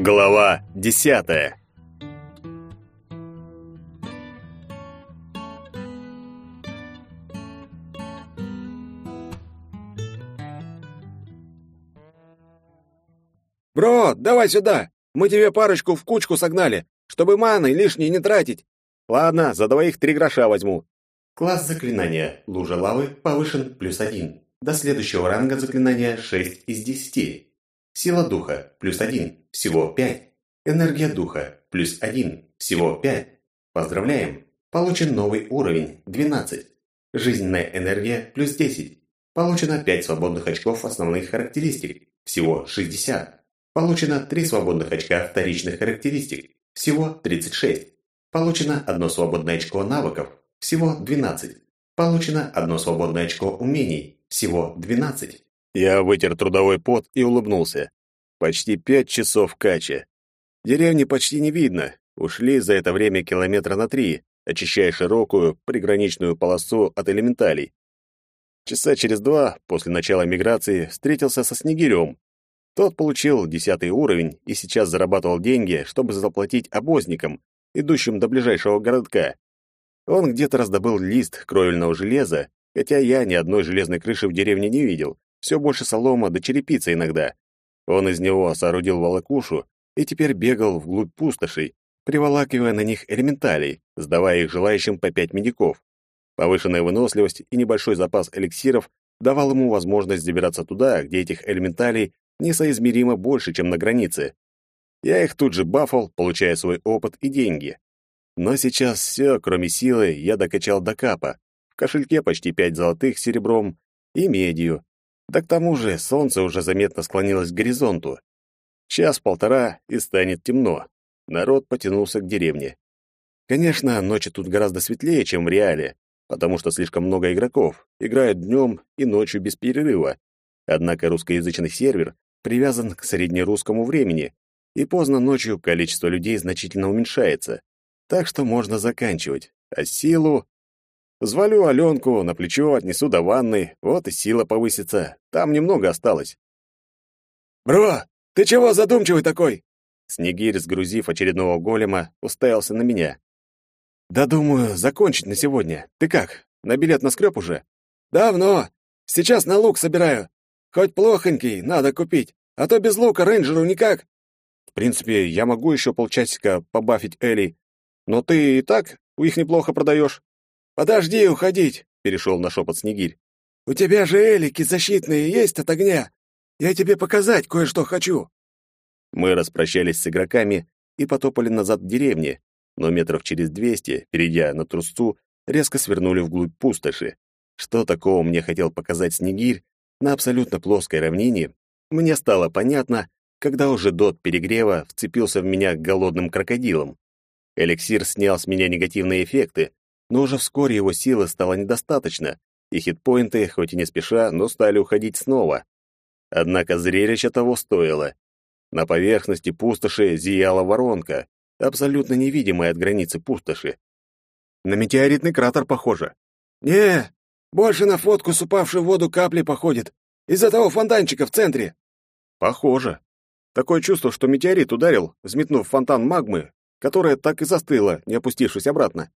Глава десятая «Бро, давай сюда! Мы тебе парочку в кучку согнали, чтобы маны лишней не тратить!» «Ладно, за двоих три гроша возьму». Класс заклинания «Лужа лавы» повышен плюс один. До следующего ранга заклинания 6 из 10. Сила духа плюс 1, всего 5. Энергия духа плюс 1, всего 5. Поздравляем! Получен новый уровень 12. Жизненная энергия плюс 10. Получено 5 свободных очков основных характеристик, всего 60. Получено 3 свободных очка вторичных характеристик, всего 36. Получено 1 свободное очко навыков, всего 12. Получено 1 свободное очко умений, всего 12. Я вытер трудовой пот и улыбнулся. Почти пять часов кача. Деревни почти не видно. Ушли за это время километра на три, очищая широкую приграничную полосу от элементалей. Часа через два после начала миграции встретился со Снегирем. Тот получил десятый уровень и сейчас зарабатывал деньги, чтобы заплатить обозникам, идущим до ближайшего городка. Он где-то раздобыл лист кровельного железа Хотя я ни одной железной крыши в деревне не видел. Все больше солома да черепица иногда. Он из него соорудил волокушу и теперь бегал вглубь пустошей, приволакивая на них элементалей, сдавая их желающим по пять медиков. Повышенная выносливость и небольшой запас эликсиров давал ему возможность забираться туда, где этих элементалей несоизмеримо больше, чем на границе. Я их тут же бафал, получая свой опыт и деньги. Но сейчас все, кроме силы, я докачал до капа, кошельке почти пять золотых серебром и медью. Да к тому же солнце уже заметно склонилось к горизонту. Час-полтора, и станет темно. Народ потянулся к деревне. Конечно, ночи тут гораздо светлее, чем в реале, потому что слишком много игроков, играют днем и ночью без перерыва. Однако русскоязычный сервер привязан к среднерусскому времени, и поздно ночью количество людей значительно уменьшается. Так что можно заканчивать, а силу Звалю Аленку, на плечо отнесу до ванны, вот и сила повысится. Там немного осталось. «Бро, ты чего задумчивый такой?» Снегирь, сгрузив очередного голема, уставился на меня. «Да думаю, закончить на сегодня. Ты как, на билет наскреб уже?» «Давно. Сейчас на лук собираю. Хоть плохонький, надо купить, а то без лука рейнджеру никак». «В принципе, я могу еще полчасика побафить Элли, но ты и так их неплохо продаешь». «Подожди уходить!» — перешел на шепот Снегирь. «У тебя же элики защитные есть от огня. Я тебе показать кое-что хочу». Мы распрощались с игроками и потопали назад в деревне, но метров через двести, перейдя на трусту, резко свернули вглубь пустоши. Что такого мне хотел показать Снегирь на абсолютно плоской равнине, мне стало понятно, когда уже дот перегрева вцепился в меня голодным крокодилом. Эликсир снял с меня негативные эффекты, но уже вскоре его силы стало недостаточно, и хитпоинты, хоть и не спеша, но стали уходить снова. Однако зрелище того стоило. На поверхности пустоши зияла воронка, абсолютно невидимая от границы пустоши. На метеоритный кратер похоже. «Не, больше на фотку с упавшей в воду капли походит, из-за того фонтанчика в центре». «Похоже. Такое чувство, что метеорит ударил, взметнув фонтан магмы, которая так и застыла, не опустившись обратно.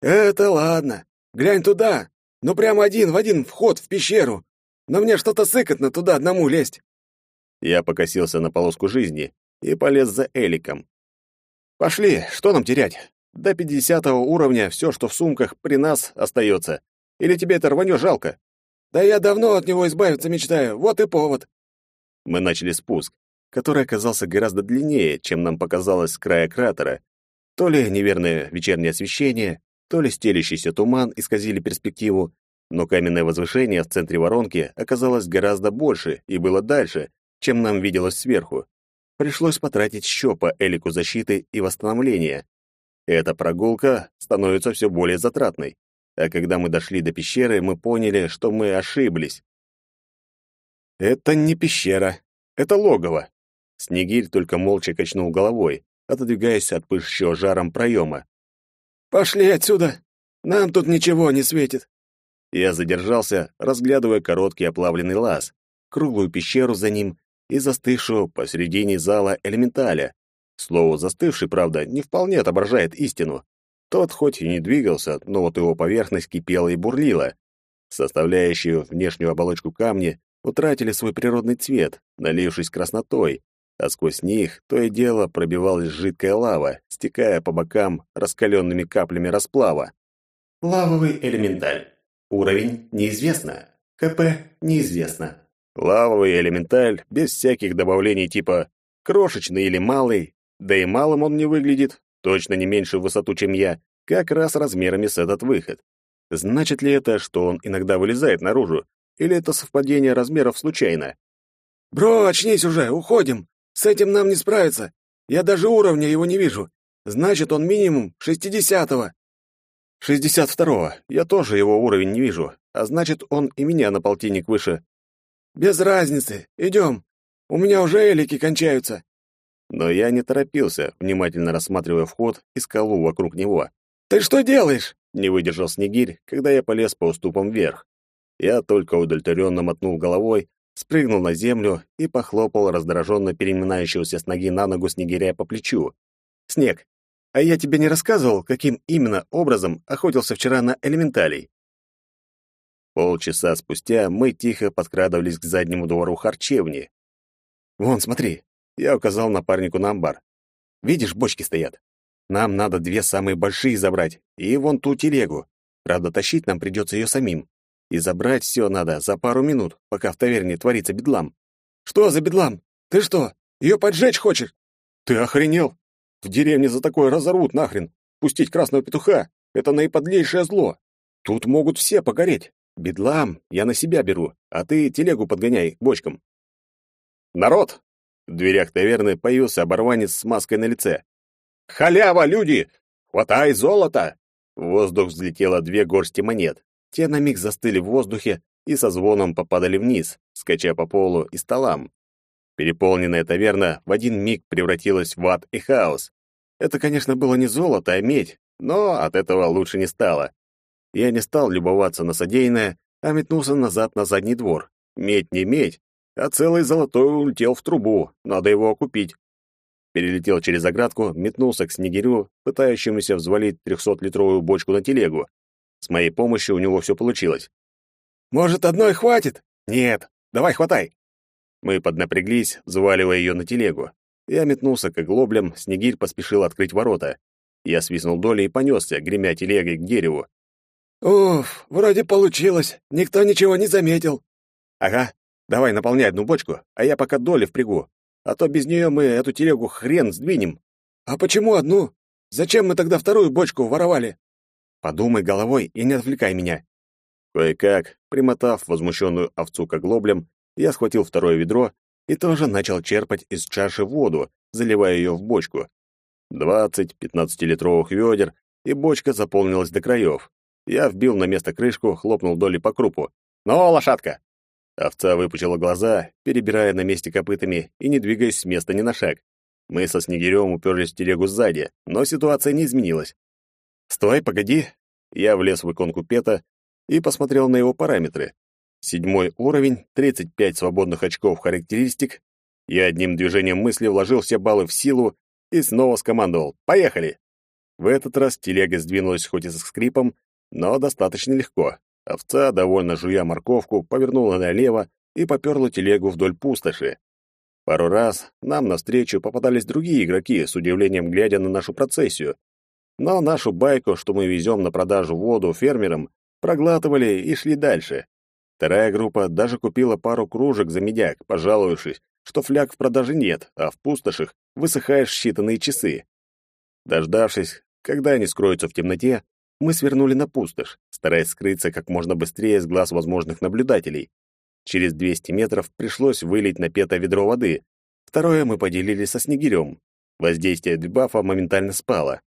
«Это ладно. Глянь туда. Ну, прямо один в один вход в пещеру. Но мне что-то сыкотно туда одному лезть». Я покосился на полоску жизни и полез за Эликом. «Пошли, что нам терять? До пятидесятого уровня все, что в сумках, при нас остается. Или тебе это рванье жалко?» «Да я давно от него избавиться мечтаю, вот и повод». Мы начали спуск, который оказался гораздо длиннее, чем нам показалось с края кратера. То ли неверное вечернее освещение, то ли стелящийся туман исказили перспективу, но каменное возвышение в центре воронки оказалось гораздо больше и было дальше, чем нам виделось сверху. Пришлось потратить еще по элику защиты и восстановления. Эта прогулка становится все более затратной. А когда мы дошли до пещеры, мы поняли, что мы ошиблись. Это не пещера, это логово. Снегирь только молча качнул головой, отодвигаясь от пышущего жаром проема. Пошли отсюда! Нам тут ничего не светит!» Я задержался, разглядывая короткий оплавленный лаз, круглую пещеру за ним и застывшего посредине зала элементаля. Слово «застывший», правда, не вполне отображает истину. Тот хоть и не двигался, но вот его поверхность кипела и бурлила. Составляющие внешнюю оболочку камни утратили свой природный цвет, налившись краснотой, а сквозь них то и дело пробивалась жидкая лава, стекая по бокам раскаленными каплями расплава. Лавовый элементаль. Уровень неизвестно. КП неизвестно. Лавовый элементаль, без всяких добавлений типа крошечный или малый, да и малым он не выглядит, точно не меньше в высоту, чем я, как раз размерами с этот выход. Значит ли это, что он иногда вылезает наружу, или это совпадение размеров случайно? «Бро, очнись уже, уходим! С этим нам не справиться! Я даже уровня его не вижу! Значит, он минимум шестидесятого!» «Шестьдесят второго. Я тоже его уровень не вижу, а значит, он и меня на полтинник выше». «Без разницы. Идем. У меня уже элики кончаются». Но я не торопился, внимательно рассматривая вход и скалу вокруг него. «Ты что делаешь?» — не выдержал Снегирь, когда я полез по уступам вверх. Я только удовлетворенно мотнул головой, спрыгнул на землю и похлопал раздраженно переминающегося с ноги на ногу Снегиря по плечу. «Снег, а я тебе не рассказывал, каким именно образом охотился вчера на элементалей?» Полчаса спустя мы тихо подкрадывались к заднему двору харчевни. «Вон, смотри!» — я указал напарнику на амбар. «Видишь, бочки стоят. Нам надо две самые большие забрать, и вон ту телегу. Правда, тащить нам придется ее самим. И забрать все надо за пару минут, пока в таверне творится бедлам». «Что за бедлам? Ты что, ее поджечь хочешь?» «Ты охренел? В деревне за такое разорвут нахрен. Пустить красного петуха — это наиподлейшее зло. Тут могут все погореть. Бедлам я на себя беру, а ты телегу подгоняй бочкам. Народ! В дверях таверны появился оборванец с маской на лице. Халява, люди! Хватай золото! В воздух взлетело две горсти монет. Те на миг застыли в воздухе и со звоном попадали вниз, скача по полу и столам. Переполненная таверна в один миг превратилась в ад и хаос. Это, конечно, было не золото, а медь, но от этого лучше не стало. Я не стал любоваться на содеянное, а метнулся назад на задний двор. Медь не медь, а целый золотой улетел в трубу, надо его окупить. Перелетел через оградку, метнулся к снегирю, пытающемуся взвалить трехсотлитровую бочку на телегу. С моей помощью у него все получилось. «Может, одной хватит?» «Нет, давай хватай!» Мы поднапряглись, взваливая ее на телегу. Я метнулся к оглоблям, снегирь поспешил открыть ворота. Я свистнул долей и понесся, гремя телегой к дереву. «Уф, вроде получилось. Никто ничего не заметил». «Ага. Давай наполняй одну бочку, а я пока доли впрягу. А то без нее мы эту телегу хрен сдвинем». «А почему одну? Зачем мы тогда вторую бочку воровали?» «Подумай головой и не отвлекай меня». Кое-как, примотав возмущенную овцу к оглоблям, я схватил второе ведро и тоже начал черпать из чаши воду, заливая ее в бочку. Двадцать пятнадцатилитровых ведер, и бочка заполнилась до краев. Я вбил на место крышку, хлопнул доли по крупу. «Ну, лошадка!» Овца выпучила глаза, перебирая на месте копытами и не двигаясь с места ни на шаг. Мы со Снегирём уперлись в телегу сзади, но ситуация не изменилась. «Стой, погоди!» Я влез в иконку Пета и посмотрел на его параметры. Седьмой уровень, 35 свободных очков характеристик. Я одним движением мысли вложил все баллы в силу и снова скомандовал «Поехали!». В этот раз телега сдвинулась хоть и со скрипом, но достаточно легко. Овца, довольно жуя морковку, повернула налево и поперла телегу вдоль пустоши. Пару раз нам навстречу попадались другие игроки, с удивлением глядя на нашу процессию. Но нашу байку, что мы везем на продажу воду фермерам, проглатывали и шли дальше. Вторая группа даже купила пару кружек за медяк, пожаловавшись, что фляг в продаже нет, а в пустошах высыхаешь считанные часы. Дождавшись, когда они скроются в темноте, мы свернули на пустошь, стараясь скрыться как можно быстрее с глаз возможных наблюдателей. Через 200 метров пришлось вылить на пето ведро воды. Второе мы поделили со снегирем. Воздействие дебафа моментально спало.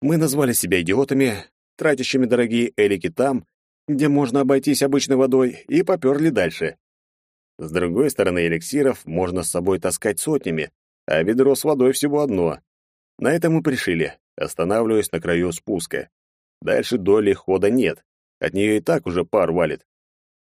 Мы назвали себя идиотами, тратящими дорогие элики там, где можно обойтись обычной водой, и поперли дальше. С другой стороны, эликсиров можно с собой таскать сотнями, а ведро с водой всего одно. На этом мы пришили, останавливаясь на краю спуска. Дальше доли хода нет. От нее и так уже пар валит.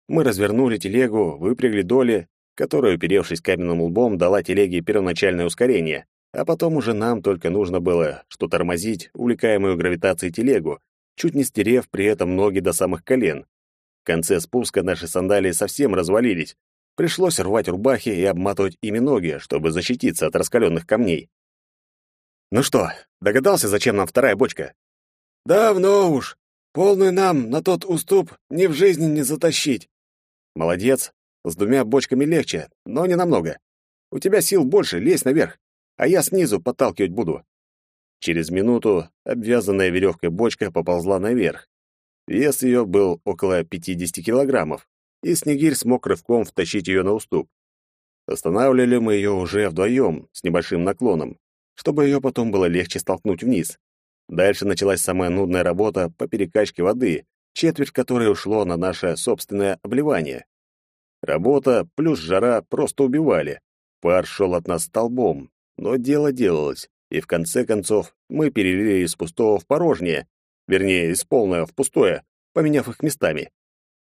Мы развернули телегу, выпрягли доли, которая, уперевшись каменным лбом, дала телеге первоначальное ускорение, а потом уже нам только нужно было что тормозить увлекаемую гравитацией телегу, чуть не стерев при этом ноги до самых колен. В конце спуска наши сандалии совсем развалились. Пришлось рвать рубахи и обматывать ими ноги, чтобы защититься от раскаленных камней. «Ну что, догадался, зачем нам вторая бочка?» «Давно уж. Полную нам на тот уступ ни в жизни не затащить». «Молодец. С двумя бочками легче, но не намного. У тебя сил больше, лезь наверх, а я снизу подталкивать буду». Через минуту обвязанная веревкой бочка поползла наверх. Вес ее был около 50 килограммов, и Снегирь смог рывком втащить ее на уступ. Останавливали мы ее уже вдвоем, с небольшим наклоном, чтобы ее потом было легче столкнуть вниз. Дальше началась самая нудная работа по перекачке воды, четверть которой ушло на наше собственное обливание. Работа плюс жара просто убивали. Пар шел от нас столбом, но дело делалось, и в конце концов мы перелили из пустого в порожнее, вернее, из полного в пустое, поменяв их местами.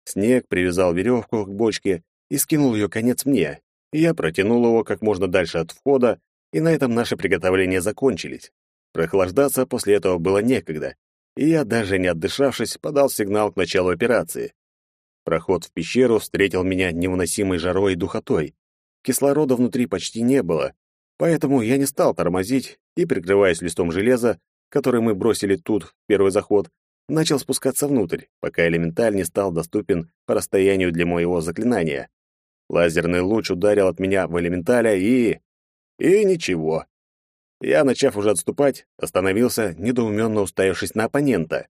Снег привязал веревку к бочке и скинул ее конец мне, и я протянул его как можно дальше от входа и на этом наши приготовления закончились. Прохлаждаться после этого было некогда, и я, даже не отдышавшись, подал сигнал к началу операции. Проход в пещеру встретил меня невыносимой жарой и духотой. Кислорода внутри почти не было, поэтому я не стал тормозить и, прикрываясь листом железа, который мы бросили тут в первый заход, начал спускаться внутрь, пока элементаль не стал доступен по расстоянию для моего заклинания. Лазерный луч ударил от меня в элементаля и... И ничего. Я, начав уже отступать, остановился, недоуменно уставившись на оппонента.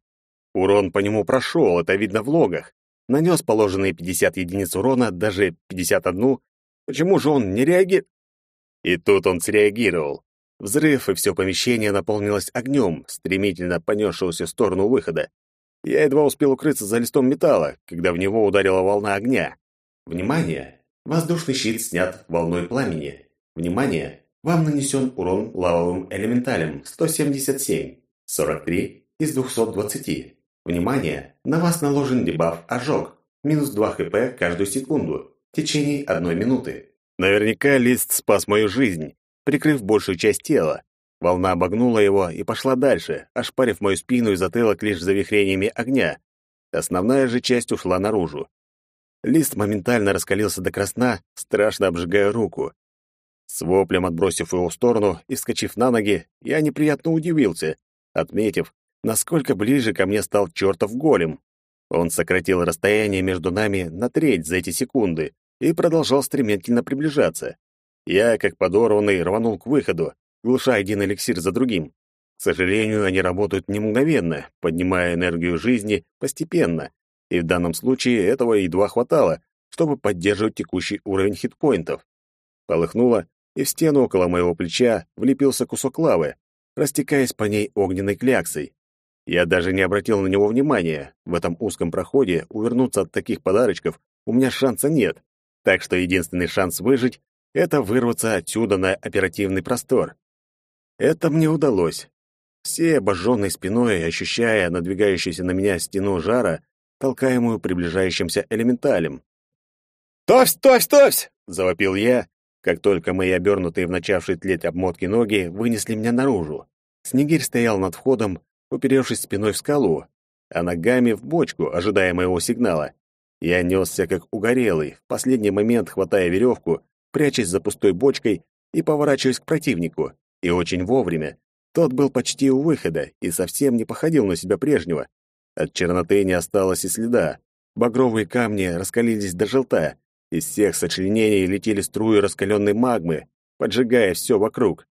Урон по нему прошел, это видно в логах. Нанес положенные 50 единиц урона, даже 51. Почему же он не реагирует? И тут он среагировал. Взрыв, и все помещение наполнилось огнем, стремительно понесшегося в сторону выхода. Я едва успел укрыться за листом металла, когда в него ударила волна огня. Внимание! Воздушный щит снят волной пламени. Внимание! Вам нанесен урон лавовым элементалем 177, 43 из 220. Внимание! На вас наложен дебаф «Ожог». Минус 2 хп каждую секунду. В течение одной минуты. Наверняка лист спас мою жизнь, прикрыв большую часть тела. Волна обогнула его и пошла дальше, ошпарив мою спину и затылок лишь завихрениями огня. Основная же часть ушла наружу. Лист моментально раскалился до красна, страшно обжигая руку. С воплем отбросив его в сторону и вскочив на ноги, я неприятно удивился, отметив, насколько ближе ко мне стал чертов голем. Он сократил расстояние между нами на треть за эти секунды и продолжал стремительно приближаться. Я, как подорванный, рванул к выходу, глуша один эликсир за другим. К сожалению, они работают не мгновенно, поднимая энергию жизни постепенно, и в данном случае этого едва хватало, чтобы поддерживать текущий уровень хитпоинтов. Полыхнуло, и в стену около моего плеча влепился кусок лавы, растекаясь по ней огненной кляксой. Я даже не обратил на него внимания. В этом узком проходе увернуться от таких подарочков у меня шанса нет. Так что единственный шанс выжить — это вырваться отсюда на оперативный простор. Это мне удалось. Все обожженной спиной, ощущая надвигающуюся на меня стену жара, толкаемую приближающимся элементалем. «Товсь, товсь, товсь!» — завопил я, как только мои обернутые в начавшие тлеть обмотки ноги вынесли меня наружу. Снегирь стоял над входом, уперевшись спиной в скалу, а ногами в бочку, ожидая моего сигнала. Я несся как угорелый, в последний момент хватая веревку, прячась за пустой бочкой и поворачиваясь к противнику. И очень вовремя. Тот был почти у выхода и совсем не походил на себя прежнего. От черноты не осталось и следа. Багровые камни раскалились до желта. Из всех сочленений летели струи раскаленной магмы, поджигая все вокруг.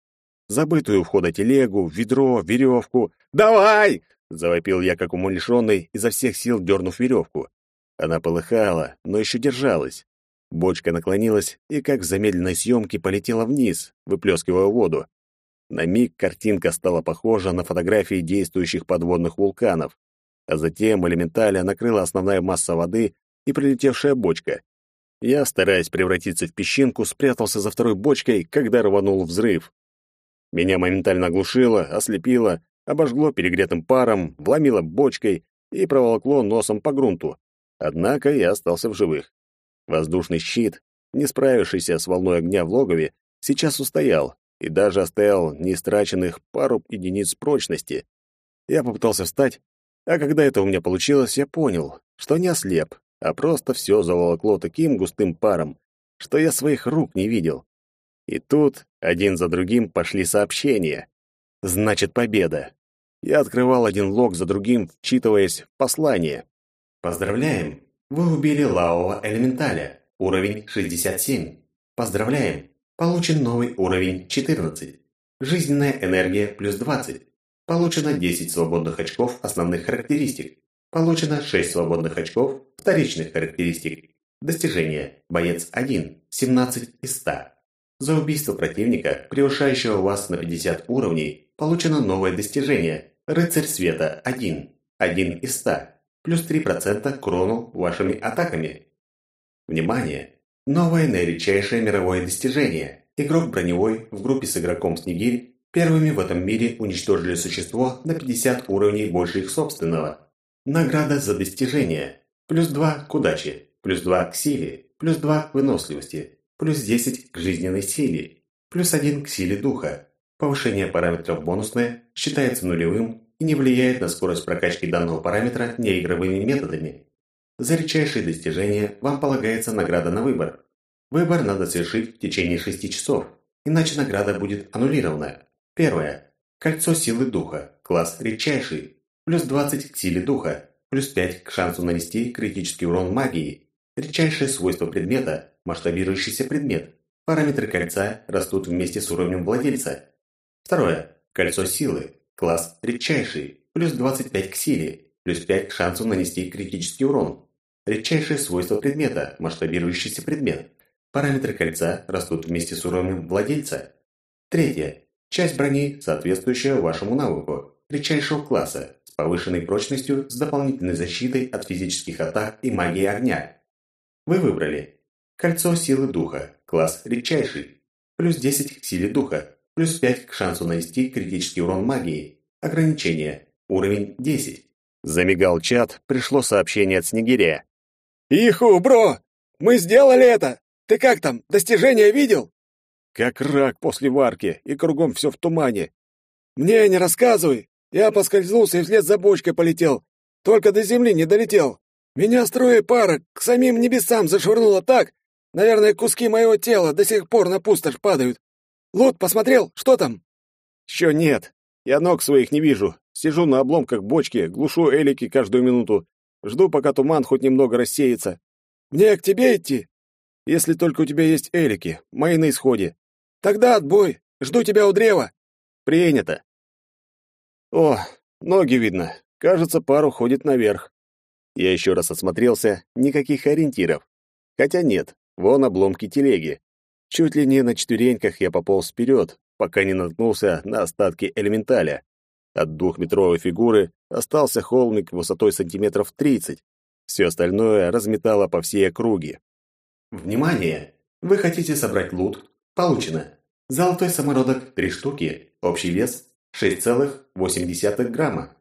Забытую у входа телегу, ведро, веревку. «Давай!» — завопил я, как умалишенный, изо всех сил дернув веревку. Она полыхала, но еще держалась. Бочка наклонилась и, как в замедленной съемке, полетела вниз, выплескивая воду. На миг картинка стала похожа на фотографии действующих подводных вулканов а затем элементаля накрыла основная масса воды и прилетевшая бочка. Я, стараясь превратиться в песчинку, спрятался за второй бочкой, когда рванул взрыв. Меня моментально оглушило, ослепило, обожгло перегретым паром, вломило бочкой и проволокло носом по грунту. Однако я остался в живых. Воздушный щит, не справившийся с волной огня в логове, сейчас устоял и даже оставил неистраченных пару единиц прочности. Я попытался встать, а когда это у меня получилось, я понял, что не ослеп, а просто все заволокло таким густым паром, что я своих рук не видел. И тут один за другим пошли сообщения. Значит, победа. Я открывал один лог за другим, вчитываясь в послание. Поздравляем! Вы убили лавового элементаля. Уровень 67. Поздравляем! Получен новый уровень 14. Жизненная энергия плюс 20. Получено 10 свободных очков основных характеристик. Получено 6 свободных очков вторичных характеристик. Достижение. Боец 1. 17 из 100. За убийство противника, превышающего вас на 50 уровней, получено новое достижение. Рыцарь света 1. 1 из 100 плюс 3% к вашими атаками. Внимание! Новое наиречайшее мировое достижение. Игрок броневой в группе с игроком Снегирь первыми в этом мире уничтожили существо на 50 уровней больше их собственного. Награда за достижение. Плюс 2 к удаче, плюс 2 к силе, плюс 2 к выносливости, плюс 10 к жизненной силе, плюс 1 к силе духа. Повышение параметров бонусное считается нулевым и не влияет на скорость прокачки данного параметра неигровыми методами. За редчайшие достижения вам полагается награда на выбор. Выбор надо совершить в течение 6 часов, иначе награда будет аннулирована. Первое. Кольцо силы духа. Класс редчайший. Плюс 20 к силе духа. Плюс 5 к шансу нанести критический урон магии. Редчайшее свойство предмета – масштабирующийся предмет. Параметры кольца растут вместе с уровнем владельца. Второе. Кольцо силы. Класс редчайший, плюс 25 к силе, плюс 5 к шансу нанести критический урон. Редчайшее свойство предмета, масштабирующийся предмет. Параметры кольца растут вместе с уровнем владельца. Третье. Часть брони, соответствующая вашему навыку, редчайшего класса, с повышенной прочностью, с дополнительной защитой от физических атак и магии огня. Вы выбрали Кольцо силы духа, класс редчайший, плюс 10 к силе духа, плюс 5 к шансу нанести критический урон магии. Ограничение. Уровень 10. Замигал чат, пришло сообщение от Снегиря. «Иху, бро! Мы сделали это! Ты как там, достижения видел?» «Как рак после варки, и кругом все в тумане». «Мне не рассказывай! Я поскользнулся и вслед за бочкой полетел. Только до земли не долетел. Меня строя пара к самим небесам зашвырнуло так. Наверное, куски моего тела до сих пор на пустошь падают. Лот, посмотрел, что там? Еще нет. Я ног своих не вижу. Сижу на обломках бочки, глушу элики каждую минуту. Жду, пока туман хоть немного рассеется. Мне к тебе идти? Если только у тебя есть элики, мои на исходе. Тогда отбой. Жду тебя у древа. Принято. О, ноги видно. Кажется, пар уходит наверх. Я еще раз осмотрелся, никаких ориентиров. Хотя нет, вон обломки телеги. Чуть ли не на четвереньках я пополз вперед, пока не наткнулся на остатки элементаля. От двухметровой фигуры остался холмик высотой сантиметров тридцать. Все остальное разметало по всей округе. Внимание! Вы хотите собрать лут? Получено. Золотой самородок – три штуки. Общий вес – 6,8 грамма.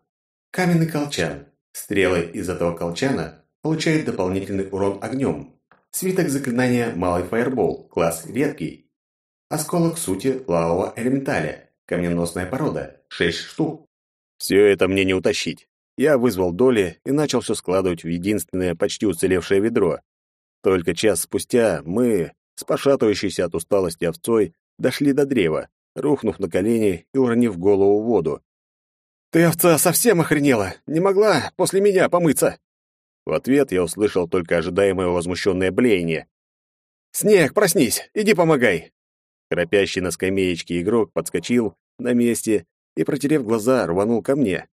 Каменный колчан. Стрелы из этого колчана получают дополнительный урон огнем. Свиток заклинания «Малый фаербол», класс редкий. Осколок сути лавового элементаля, камненосная порода, 6 штук. Все это мне не утащить. Я вызвал доли и начал все складывать в единственное почти уцелевшее ведро. Только час спустя мы, с пошатывающейся от усталости овцой, дошли до древа, рухнув на колени и уронив голову в воду. «Ты, овца, совсем охренела! Не могла после меня помыться!» В ответ я услышал только ожидаемое возмущенное блеяние. «Снег, проснись! Иди помогай!» Храпящий на скамеечке игрок подскочил на месте и, протерев глаза, рванул ко мне.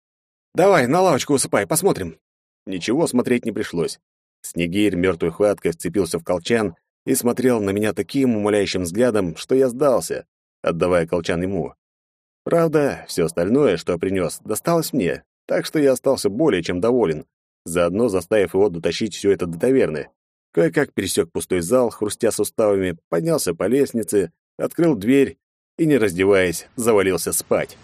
«Давай, на лавочку усыпай, посмотрим!» Ничего смотреть не пришлось. Снегирь мертвой хваткой вцепился в колчан и смотрел на меня таким умоляющим взглядом, что я сдался, отдавая колчан ему. Правда, все остальное, что принес, досталось мне, так что я остался более чем доволен заодно заставив его дотащить все это до таверны. Кое-как пересек пустой зал, хрустя суставами, поднялся по лестнице, открыл дверь и, не раздеваясь, завалился спать.